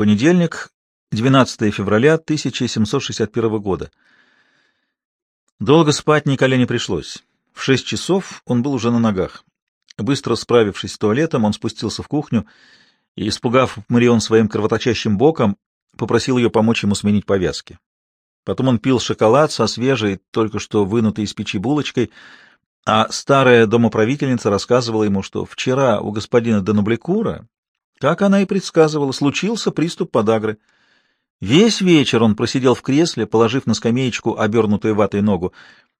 Понедельник, 12 февраля 1761 года. Долго спать Николе не пришлось. В шесть часов он был уже на ногах. Быстро справившись с туалетом, он спустился в кухню и, испугав Марион своим кровоточащим боком, попросил ее помочь ему сменить повязки. Потом он пил шоколад со свежей, только что вынутой из печи булочкой, а старая домоправительница рассказывала ему, что вчера у господина Денубликура, как она и предсказывала, случился приступ подагры. Весь вечер он просидел в кресле, положив на скамеечку обернутую ватой ногу,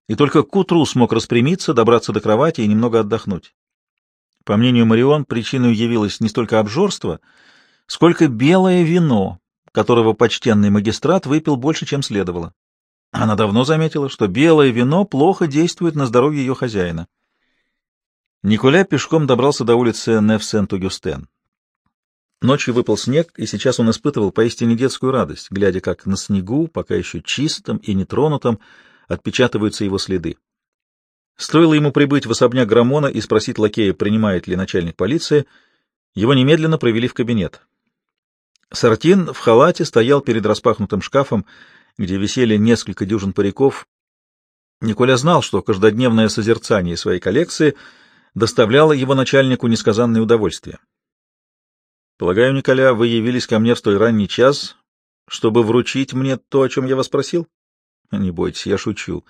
и только к утру смог распрямиться, добраться до кровати и немного отдохнуть. По мнению Марион, причиной явилось не столько обжорство, сколько белое вино, которого почтенный магистрат выпил больше, чем следовало. Она давно заметила, что белое вино плохо действует на здоровье ее хозяина. Николя пешком добрался до улицы Неф-Сент-Огюстен. Ночью выпал снег, и сейчас он испытывал поистине детскую радость, глядя, как на снегу, пока еще чистым и нетронутым, отпечатываются его следы. Стоило ему прибыть в особняк Грамона и спросить лакея, принимает ли начальник полиции, его немедленно провели в кабинет. Сартин в халате стоял перед распахнутым шкафом, где висели несколько дюжин париков. Николя знал, что каждодневное созерцание своей коллекции доставляло его начальнику несказанное удовольствие. «Полагаю, Николя, вы явились ко мне в столь ранний час, чтобы вручить мне то, о чем я вас просил?» «Не бойтесь, я шучу.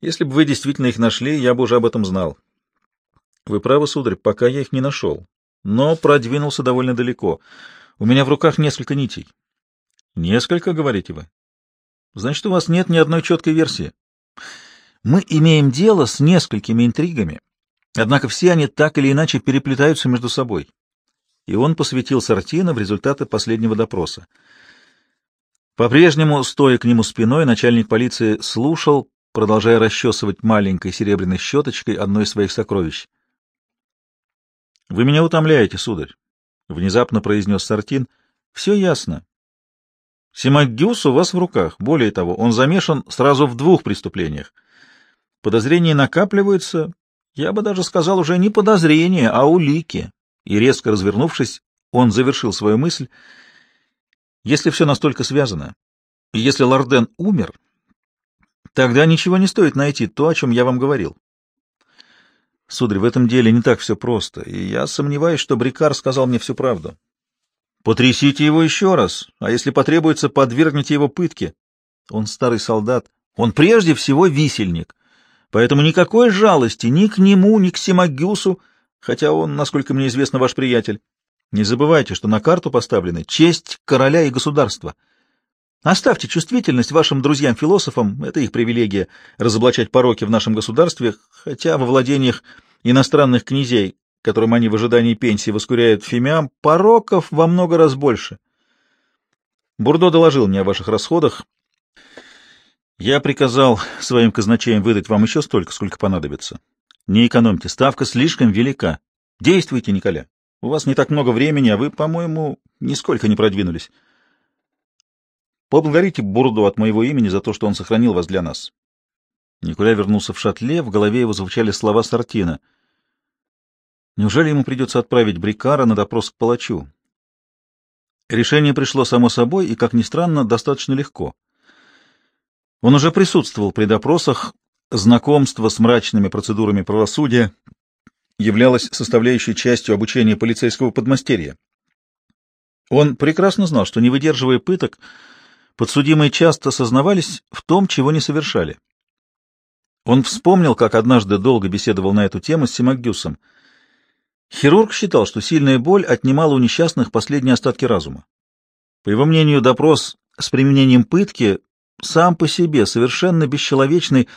Если бы вы действительно их нашли, я бы уже об этом знал». «Вы правы, сударь, пока я их не нашел, но продвинулся довольно далеко». У меня в руках несколько нитей. Несколько, говорите вы? Значит, у вас нет ни одной четкой версии. Мы имеем дело с несколькими интригами, однако все они так или иначе переплетаются между собой. И он посвятил Сартина в результаты последнего допроса. По-прежнему, стоя к нему спиной, начальник полиции слушал, продолжая расчесывать маленькой серебряной щеточкой одно из своих сокровищ. — Вы меня утомляете, сударь. — внезапно произнес Сартин. — Все ясно. Симагюс у вас в руках. Более того, он замешан сразу в двух преступлениях. Подозрения накапливаются, я бы даже сказал, уже не подозрения, а улики. И, резко развернувшись, он завершил свою мысль. Если все настолько связано, и если Лорден умер, тогда ничего не стоит найти то, о чем я вам говорил. Сударь, в этом деле не так все просто, и я сомневаюсь, что Брикар сказал мне всю правду. Потрясите его еще раз, а если потребуется, подвергните его пытке. Он старый солдат, он прежде всего висельник, поэтому никакой жалости ни к нему, ни к Симагюсу, хотя он, насколько мне известно, ваш приятель. Не забывайте, что на карту поставлены честь короля и государства. Оставьте чувствительность вашим друзьям-философам, это их привилегия разоблачать пороки в нашем государстве, хотя во владениях иностранных князей, которым они в ожидании пенсии воскуряют фимиам, пороков во много раз больше. Бурдо доложил мне о ваших расходах. Я приказал своим казначеям выдать вам еще столько, сколько понадобится. Не экономьте, ставка слишком велика. Действуйте, Николя. У вас не так много времени, а вы, по-моему, нисколько не продвинулись. Поблагодарите Бурду от моего имени за то, что он сохранил вас для нас. Николя вернулся в шатле, в голове его звучали слова Сартина. Неужели ему придется отправить Брикара на допрос к палачу? Решение пришло само собой и, как ни странно, достаточно легко. Он уже присутствовал при допросах, знакомство с мрачными процедурами правосудия являлось составляющей частью обучения полицейского подмастерья. Он прекрасно знал, что, не выдерживая пыток, Подсудимые часто сознавались в том, чего не совершали. Он вспомнил, как однажды долго беседовал на эту тему с Симагюсом. Хирург считал, что сильная боль отнимала у несчастных последние остатки разума. По его мнению, допрос с применением пытки сам по себе совершенно бесчеловечный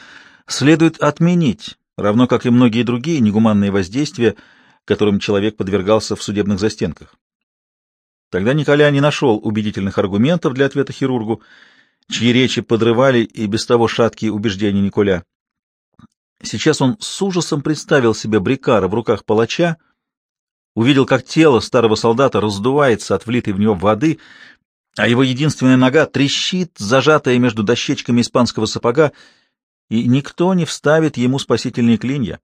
следует отменить, равно как и многие другие негуманные воздействия, которым человек подвергался в судебных застенках. Тогда Николя не нашел убедительных аргументов для ответа хирургу, чьи речи подрывали и без того шаткие убеждения Николя. Сейчас он с ужасом представил себе Брикара в руках палача, увидел, как тело старого солдата раздувается от влитой в него воды, а его единственная нога трещит, зажатая между дощечками испанского сапога, и никто не вставит ему спасительные клинья.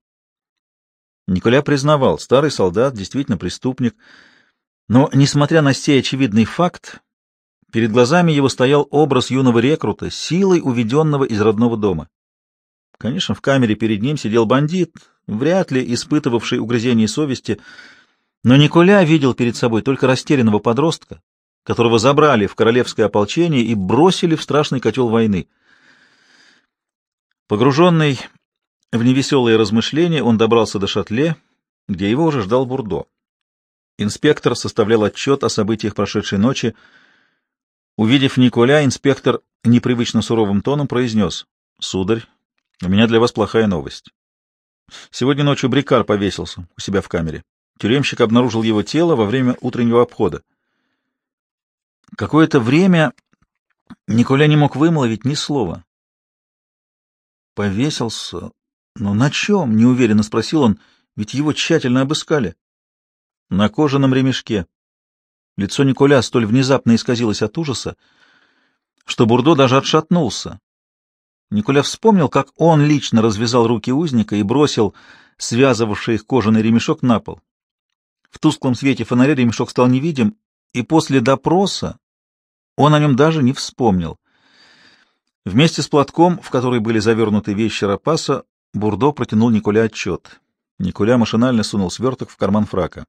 Николя признавал, старый солдат действительно преступник — Но, несмотря на сей очевидный факт, перед глазами его стоял образ юного рекрута, силой уведенного из родного дома. Конечно, в камере перед ним сидел бандит, вряд ли испытывавший угрызение совести, но Николя видел перед собой только растерянного подростка, которого забрали в королевское ополчение и бросили в страшный котел войны. Погруженный в невеселые размышления, он добрался до шатле, где его уже ждал Бурдо. Инспектор составлял отчет о событиях прошедшей ночи. Увидев Николя, инспектор непривычно суровым тоном произнес. — Сударь, у меня для вас плохая новость. Сегодня ночью Брикар повесился у себя в камере. Тюремщик обнаружил его тело во время утреннего обхода. Какое-то время Николя не мог вымолвить ни слова. Повесился? Но на чем? — неуверенно спросил он, — ведь его тщательно обыскали. На кожаном ремешке. Лицо Николя столь внезапно исказилось от ужаса, что Бурдо даже отшатнулся. Николя вспомнил, как он лично развязал руки узника и бросил связывавший их кожаный ремешок на пол. В тусклом свете фонаря ремешок стал невидим, и после допроса он о нем даже не вспомнил. Вместе с платком, в который были завернуты вещи Рапаса, Бурдо протянул Николя отчет. Николя машинально сунул сверток в карман фрака.